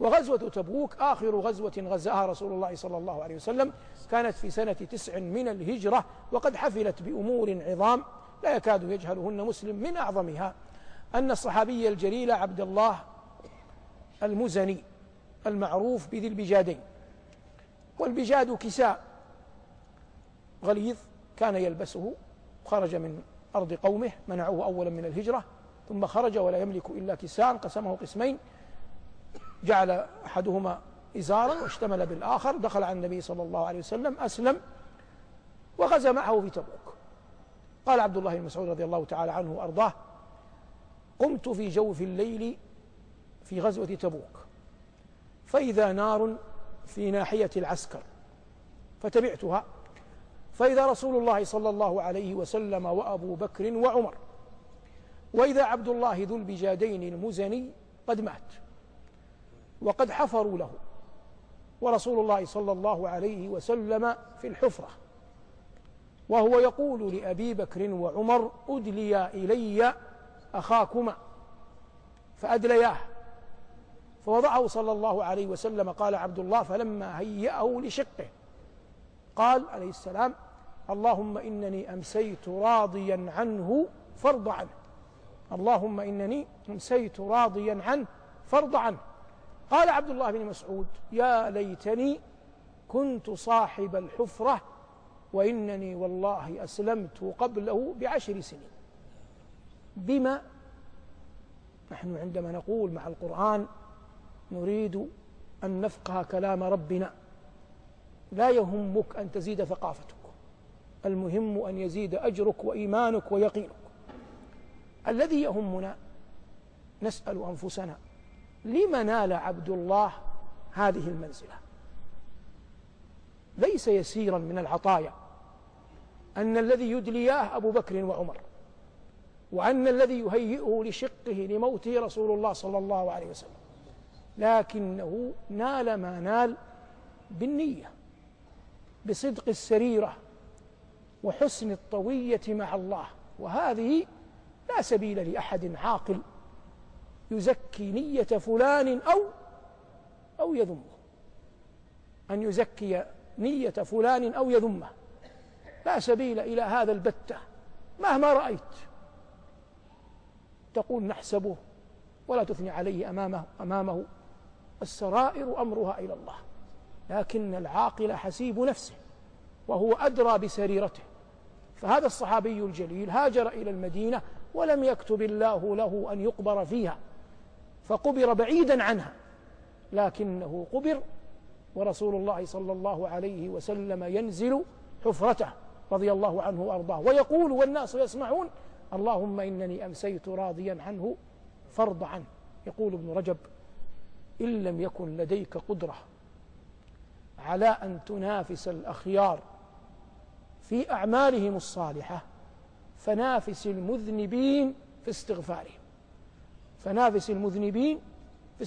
وغزوة تبوك آخر غزوة غزاها رسول الله صلى الله عليه وسلم كانت في سنة تسع من الهجرة وقد حفلت بأمور عظام لا يكاد يجهلهن مسلم من أعظمها. أن الصحابي الجليل عبد الله المزني المعروف بذي البجادين. والبجاد كساء غليظ كان يلبسه خرج من أرض قومه منعوه أولا من الهجرة ثم خرج ولا يملك إلا كساء قسمه قسمين. جعل أحدهما إزارا واشتمل بالآخر دخل على النبي صلى الله عليه وسلم أسلم وغزا معه في تبوك. قال عبد الله بن مسعود رضي الله تعالى عنه وأرضاه قمت في جوف الليل في غزوة تبوك فإذا نار في ناحية العسكر فتبعتها. فإذا رسول الله صلى الله عليه وسلم وأبو بكر وعمر وإذا عبد الله ذو البجادين المزني قد مات. وقد حفروا له. ورسول الله صلى الله عليه وسلم في الحفرة. وهو يقول لأبي بكر وعمر أدليا إلي أخاكما. فأدلياه. فوضعه صلى الله عليه وسلم قال عبد الله فلما هيأه لشقه قال عليه السلام اللهم إنني أمسيت راضيا عنه فارض عنه. اللهم إنني أمسيت راضيا عنه فارض عنه. قال عبد الله بن مسعود يا ليتني كنت صاحب الحفرة وإنني والله أسلمت قبله بعشر سنين. بما نحن عندما نقول مع القرآن نريد أن نفقه كلام ربنا لا يهمك أن تزيد ثقافتك المهم أن يزيد أجرك وإيمانك ويقينك. الذي يهمنا نسأل أنفسنا لم نال عبد الله هذه المنزلة؟ ليس يسيرا من العطايا أن الذي يدلياه أبو بكر وعمر وأن الذي يهيئه لشقه لموته رسول الله صلى الله عليه وسلم لكنه نال ما نال بالنية بصدق السريرة وحسن الطوية مع الله وهذه لا سبيل لأحد عاقل يزكي نية فلان أو أو يذمه. أن يزكي نية فلان أو يذمه. لا سبيل إلى هذا البتة. مهما رأيت. تقول نحسبه ولا تثني عليه أمامه أمامه. السرائر أمرها إلى الله. لكن العاقل حسيب نفسه وهو أدرى بسريرته. فهذا الصحابي الجليل هاجر إلى المدينة ولم يكتب الله له أن يقبر فيها. فقبر بعيدا عنها لكنه قبر ورسول الله صلى الله عليه وسلم ينزل حفرته رضي الله عنه وأرضاه ويقول والناس يسمعون اللهم إنني أمسيت راضيا عنه فارض عنه. يقول ابن رجب إن لم يكن لديك قدرة على أن تنافس الأخيار في أعمالهم الصالحة فنافس المذنبين في استغفارهم. فنافس المذنبين في